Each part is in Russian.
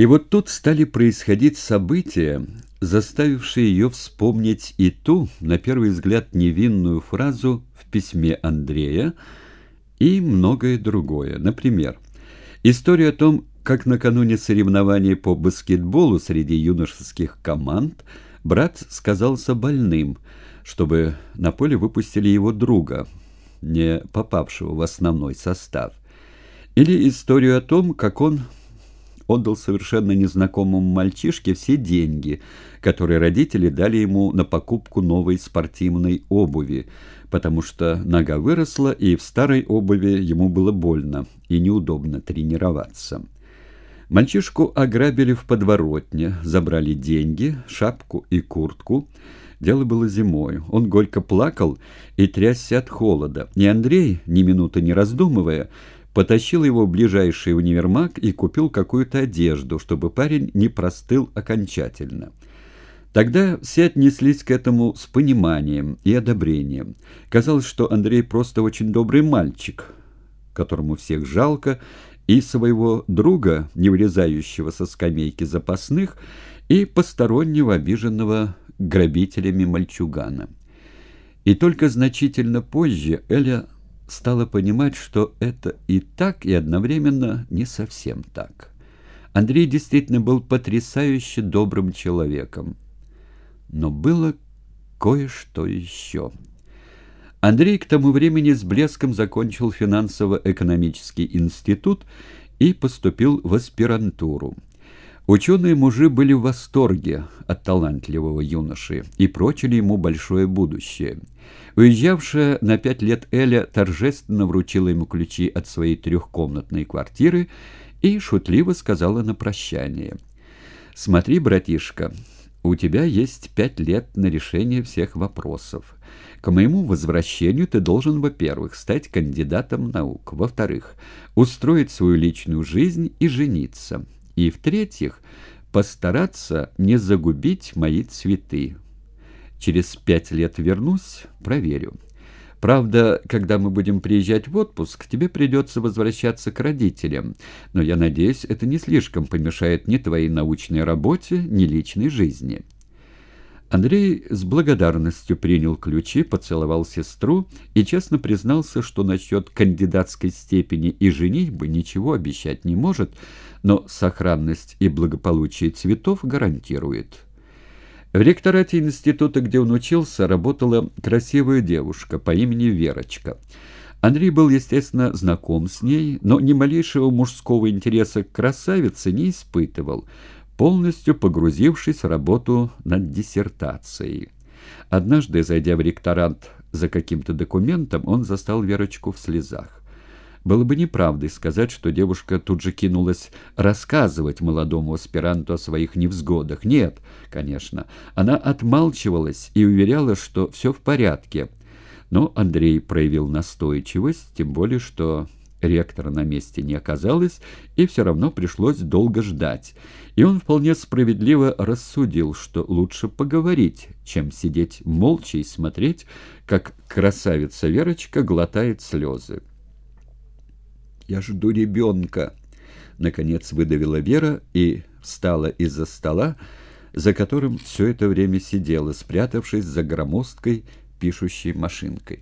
И вот тут стали происходить события, заставившие ее вспомнить и ту, на первый взгляд, невинную фразу в письме Андрея, и многое другое. Например, история о том, как накануне соревнований по баскетболу среди юношеских команд брат сказался больным, чтобы на поле выпустили его друга, не попавшего в основной состав. Или историю о том, как он отдал совершенно незнакомому мальчишке все деньги, которые родители дали ему на покупку новой спортивной обуви, потому что нога выросла, и в старой обуви ему было больно и неудобно тренироваться. Мальчишку ограбили в подворотне, забрали деньги, шапку и куртку. Дело было зимой. Он горько плакал и трясся от холода. И Андрей, ни минуты не раздумывая, потащил его в ближайший универмаг и купил какую-то одежду, чтобы парень не простыл окончательно. Тогда все отнеслись к этому с пониманием и одобрением. Казалось, что Андрей просто очень добрый мальчик, которому всех жалко, и своего друга, не вылезающего со скамейки запасных, и постороннего обиженного грабителями мальчугана. И только значительно позже Эля стала понимать, что это и так, и одновременно не совсем так. Андрей действительно был потрясающе добрым человеком. Но было кое-что еще. Андрей к тому времени с блеском закончил финансово-экономический институт и поступил в аспирантуру. Ученые-мужи были в восторге от талантливого юноши и прочили ему большое будущее. Уезжавшая на пять лет Эля торжественно вручила ему ключи от своей трехкомнатной квартиры и шутливо сказала на прощание. «Смотри, братишка, у тебя есть пять лет на решение всех вопросов. К моему возвращению ты должен, во-первых, стать кандидатом наук, во-вторых, устроить свою личную жизнь и жениться». И, в-третьих, постараться не загубить мои цветы. Через пять лет вернусь, проверю. Правда, когда мы будем приезжать в отпуск, тебе придется возвращаться к родителям, но я надеюсь, это не слишком помешает ни твоей научной работе, ни личной жизни». Андрей с благодарностью принял ключи, поцеловал сестру и честно признался, что насчет кандидатской степени и женитьбы ничего обещать не может, но сохранность и благополучие цветов гарантирует. В ректорате института, где он учился, работала красивая девушка по имени Верочка. Андрей был, естественно, знаком с ней, но ни малейшего мужского интереса к красавице не испытывал – полностью погрузившись в работу над диссертацией. Однажды, зайдя в ректорат за каким-то документом, он застал Верочку в слезах. Было бы неправдой сказать, что девушка тут же кинулась рассказывать молодому аспиранту о своих невзгодах. Нет, конечно, она отмалчивалась и уверяла, что все в порядке. Но Андрей проявил настойчивость, тем более, что Ректора на месте не оказалось, и все равно пришлось долго ждать. И он вполне справедливо рассудил, что лучше поговорить, чем сидеть молча и смотреть, как красавица Верочка глотает слезы. «Я жду ребенка», — наконец выдавила Вера и встала из-за стола, за которым все это время сидела, спрятавшись за громоздкой пишущей машинкой.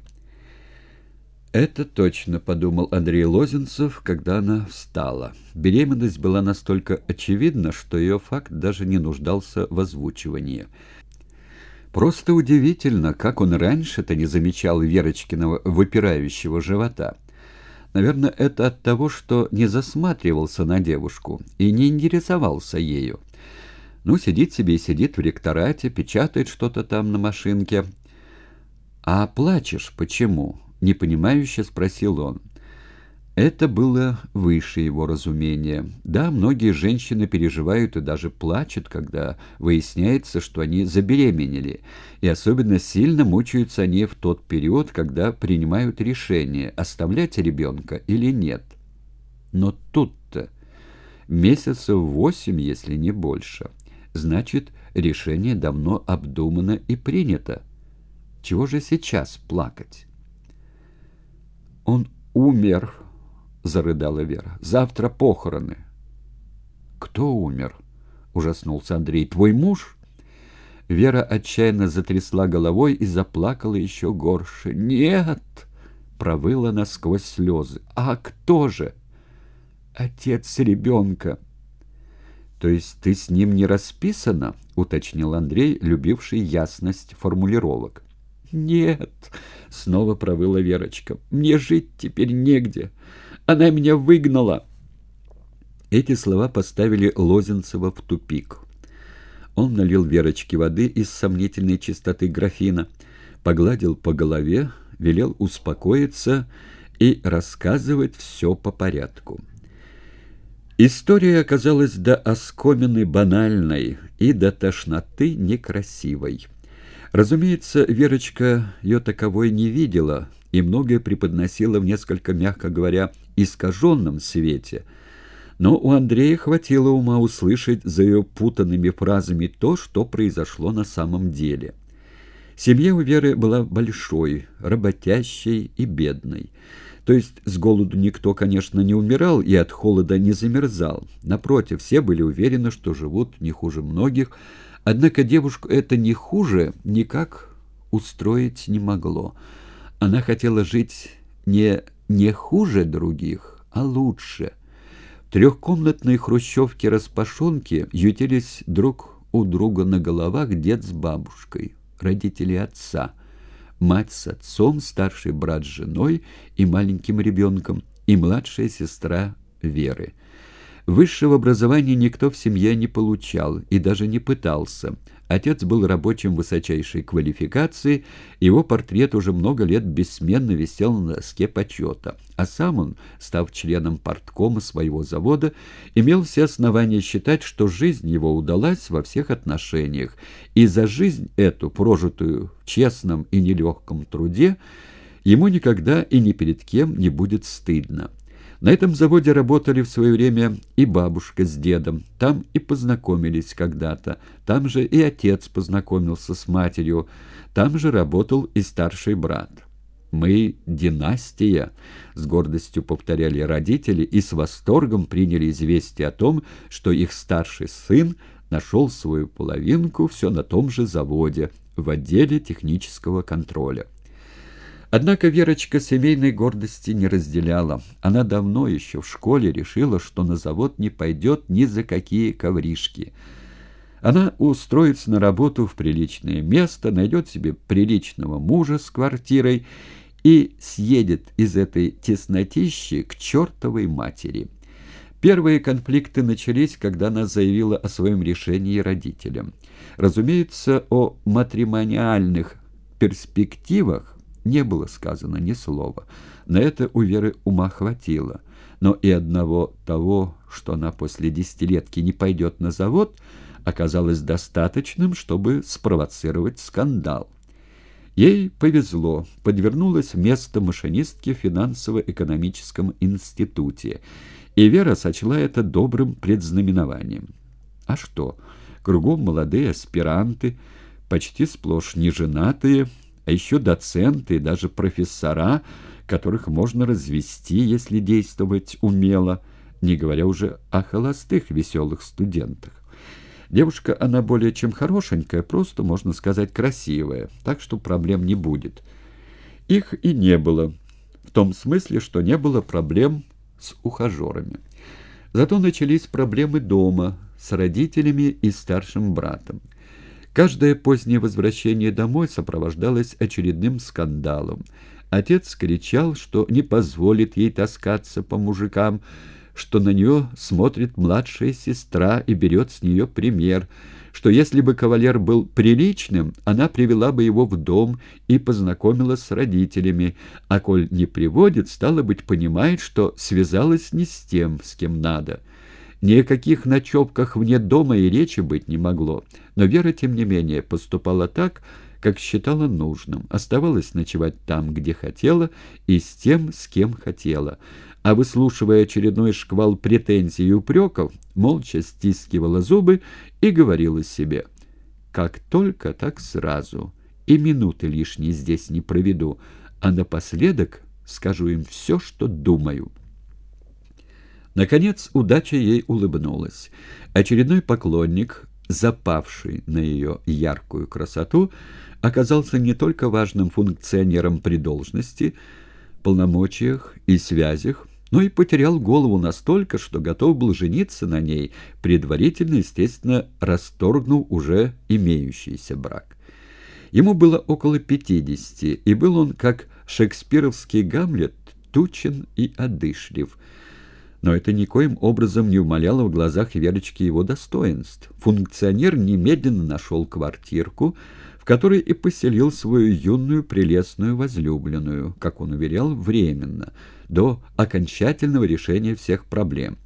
«Это точно», — подумал Андрей Лозенцев, когда она встала. Беременность была настолько очевидна, что ее факт даже не нуждался в озвучивании. Просто удивительно, как он раньше-то не замечал Верочкиного выпирающего живота. Наверное, это от того, что не засматривался на девушку и не интересовался ею. Ну, сидит себе и сидит в ректорате, печатает что-то там на машинке. «А плачешь почему?» — непонимающе спросил он. Это было выше его разумения. Да, многие женщины переживают и даже плачут, когда выясняется, что они забеременели, и особенно сильно мучаются они в тот период, когда принимают решение, оставлять ребенка или нет. Но тут-то месяцев восемь, если не больше. Значит, решение давно обдумано и принято. Чего же сейчас плакать? «Он умер», — зарыдала Вера. «Завтра похороны». «Кто «Кто умер?» — ужаснулся Андрей. «Твой муж?» Вера отчаянно затрясла головой и заплакала еще горше. «Нет!» — провыла она сквозь слезы. «А кто же?» «Отец ребенка». «То есть ты с ним не расписана?» — уточнил Андрей, любивший ясность формулировок. «Нет», — снова провыла Верочка, — «мне жить теперь негде. Она меня выгнала». Эти слова поставили Лозенцева в тупик. Он налил Верочке воды из сомнительной чистоты графина, погладил по голове, велел успокоиться и рассказывать все по порядку. История оказалась до оскомины банальной и до тошноты некрасивой. Разумеется, Верочка ее таковой не видела и многое преподносила в несколько, мягко говоря, искаженном свете. Но у Андрея хватило ума услышать за ее путанными фразами то, что произошло на самом деле. Семья у Веры была большой, работящей и бедной. То есть с голоду никто, конечно, не умирал и от холода не замерзал. Напротив, все были уверены, что живут не хуже многих, Однако девушку это не хуже никак устроить не могло. Она хотела жить не не хуже других, а лучше. В трехкомнатной хрущевке-распашонке ютились друг у друга на головах дед с бабушкой, родители отца, мать с отцом, старший брат с женой и маленьким ребенком, и младшая сестра Веры. Высшего образования никто в семье не получал и даже не пытался. Отец был рабочим высочайшей квалификации, его портрет уже много лет бессменно висел на доске почета, а сам он, став членом парткома своего завода, имел все основания считать, что жизнь его удалась во всех отношениях, и за жизнь эту, прожитую в честном и нелегком труде, ему никогда и ни перед кем не будет стыдно. На этом заводе работали в свое время и бабушка с дедом. Там и познакомились когда-то. Там же и отец познакомился с матерью. Там же работал и старший брат. «Мы — династия», — с гордостью повторяли родители и с восторгом приняли известие о том, что их старший сын нашел свою половинку все на том же заводе, в отделе технического контроля. Однако Верочка семейной гордости не разделяла. Она давно еще в школе решила, что на завод не пойдет ни за какие ковришки. Она устроится на работу в приличное место, найдет себе приличного мужа с квартирой и съедет из этой теснотищи к чертовой матери. Первые конфликты начались, когда она заявила о своем решении родителям. Разумеется, о матримониальных перспективах не было сказано ни слова. На это у Веры ума хватило. Но и одного того, что она после десятилетки не пойдет на завод, оказалось достаточным, чтобы спровоцировать скандал. Ей повезло, подвернулось место машинистки в финансово-экономическом институте, и Вера сочла это добрым предзнаменованием. А что? Кругом молодые аспиранты, почти сплошь неженатые, а еще доценты и даже профессора, которых можно развести, если действовать умело, не говоря уже о холостых веселых студентах. Девушка, она более чем хорошенькая, просто, можно сказать, красивая, так что проблем не будет. Их и не было, в том смысле, что не было проблем с ухажерами. Зато начались проблемы дома, с родителями и старшим братом. Каждое позднее возвращение домой сопровождалось очередным скандалом. Отец кричал, что не позволит ей таскаться по мужикам, что на нее смотрит младшая сестра и берет с нее пример, что если бы кавалер был приличным, она привела бы его в дом и познакомила с родителями, а коль не приводит, стало быть, понимает, что связалась не с тем, с кем надо». Ни о каких ночевках вне дома и речи быть не могло. Но Вера, тем не менее, поступала так, как считала нужным, оставалась ночевать там, где хотела, и с тем, с кем хотела. А выслушивая очередной шквал претензий и упреков, молча стискивала зубы и говорила себе «Как только, так сразу, и минуты лишней здесь не проведу, а напоследок скажу им все, что думаю». Наконец удача ей улыбнулась. Очередной поклонник, запавший на ее яркую красоту, оказался не только важным функционером при должности, полномочиях и связях, но и потерял голову настолько, что готов был жениться на ней, предварительно, естественно, расторгнув уже имеющийся брак. Ему было около пятидесяти, и был он, как шекспировский Гамлет, тучен и одышлив – но это никоим образом не умаляло в глазах Верочки его достоинств. Функционер немедленно нашел квартирку, в которой и поселил свою юную прелестную возлюбленную, как он уверял, временно, до окончательного решения всех проблем.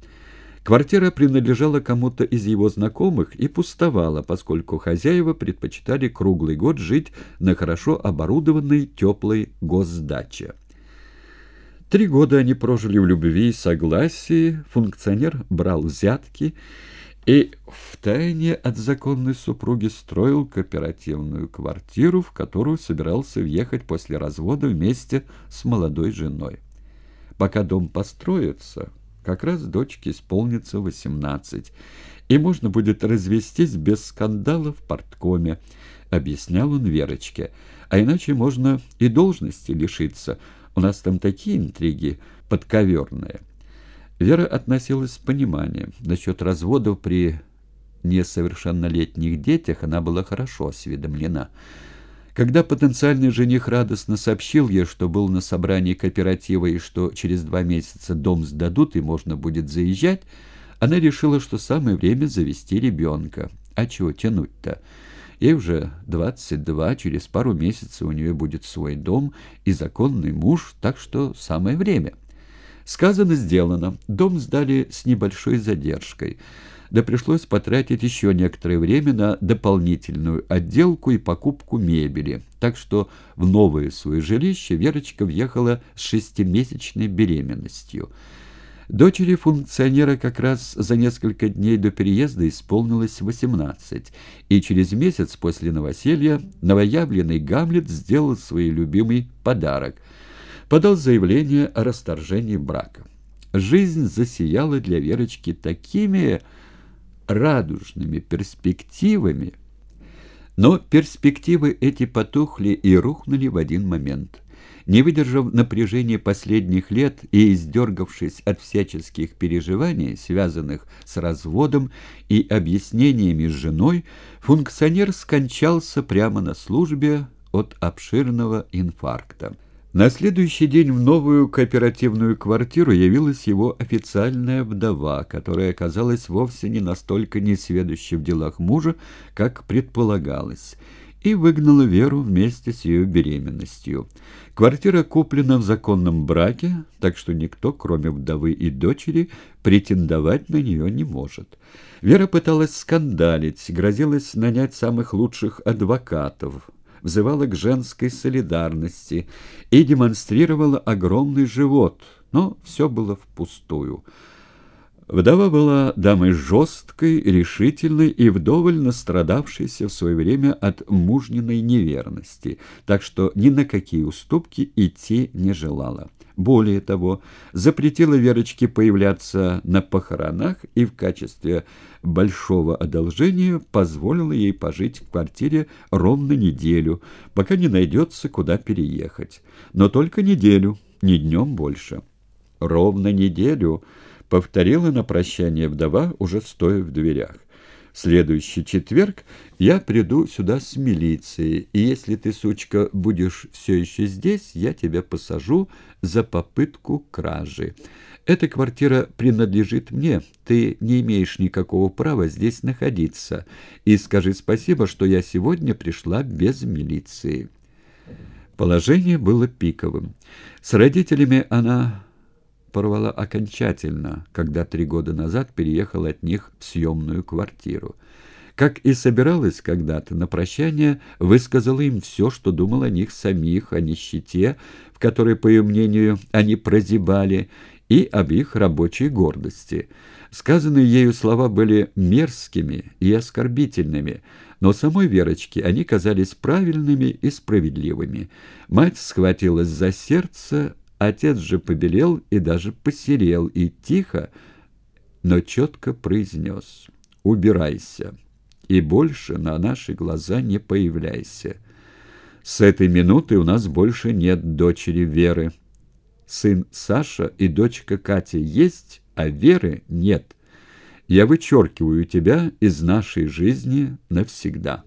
Квартира принадлежала кому-то из его знакомых и пустовала, поскольку хозяева предпочитали круглый год жить на хорошо оборудованной теплой госдаче. Три года они прожили в любви и согласии, функционер брал взятки и втайне от законной супруги строил кооперативную квартиру, в которую собирался въехать после развода вместе с молодой женой. Пока дом построится, как раз дочке исполнится восемнадцать, и можно будет развестись без скандала в порткоме, объяснял он Верочке, а иначе можно и должности лишиться – у нас там такие интриги подковерные. Вера относилась с пониманием. Насчет разводов при несовершеннолетних детях она была хорошо осведомлена. Когда потенциальный жених радостно сообщил ей, что был на собрании кооператива и что через два месяца дом сдадут и можно будет заезжать, она решила, что самое время завести ребенка. А чего тянуть-то? Ей уже 22, через пару месяцев у нее будет свой дом и законный муж, так что самое время. Сказано, сделано. Дом сдали с небольшой задержкой. Да пришлось потратить еще некоторое время на дополнительную отделку и покупку мебели. Так что в новое свое жилище Верочка въехала с шестимесячной беременностью – Дочери функционера как раз за несколько дней до переезда исполнилось 18, и через месяц после новоселья новоявленный Гамлет сделал свой любимый подарок. Подал заявление о расторжении брака. Жизнь засияла для Верочки такими радужными перспективами, но перспективы эти потухли и рухнули в один момент. Не выдержав напряжения последних лет и издергавшись от всяческих переживаний, связанных с разводом и объяснениями с женой, функционер скончался прямо на службе от обширного инфаркта. На следующий день в новую кооперативную квартиру явилась его официальная вдова, которая оказалась вовсе не настолько несведущей в делах мужа, как предполагалось и выгнала Веру вместе с ее беременностью. Квартира куплена в законном браке, так что никто, кроме вдовы и дочери, претендовать на нее не может. Вера пыталась скандалить, грозилась нанять самых лучших адвокатов, взывала к женской солидарности и демонстрировала огромный живот, но все было впустую. Вдова была дамой жесткой, решительной и вдоволь настрадавшейся в свое время от мужниной неверности, так что ни на какие уступки идти не желала. Более того, запретила Верочке появляться на похоронах и в качестве большого одолжения позволила ей пожить в квартире ровно неделю, пока не найдется, куда переехать. Но только неделю, ни днем больше. Ровно неделю повторила на прощание вдова, уже стоя в дверях. Следующий четверг я приду сюда с милицией, и если ты, сучка, будешь все еще здесь, я тебя посажу за попытку кражи. Эта квартира принадлежит мне, ты не имеешь никакого права здесь находиться, и скажи спасибо, что я сегодня пришла без милиции». Положение было пиковым. С родителями она порвала окончательно, когда три года назад переехала от них в съемную квартиру. Как и собиралась когда-то на прощание, высказала им все, что думал о них самих, о нищете, в которой, по ее мнению, они прозябали, и об их рабочей гордости. Сказанные ею слова были мерзкими и оскорбительными, но самой Верочке они казались правильными и справедливыми. Мать схватилась за сердце, Отец же побелел и даже посерел, и тихо, но четко произнес «Убирайся» и больше на наши глаза не появляйся. С этой минуты у нас больше нет дочери Веры. Сын Саша и дочка Катя есть, а Веры нет. Я вычеркиваю тебя из нашей жизни навсегда».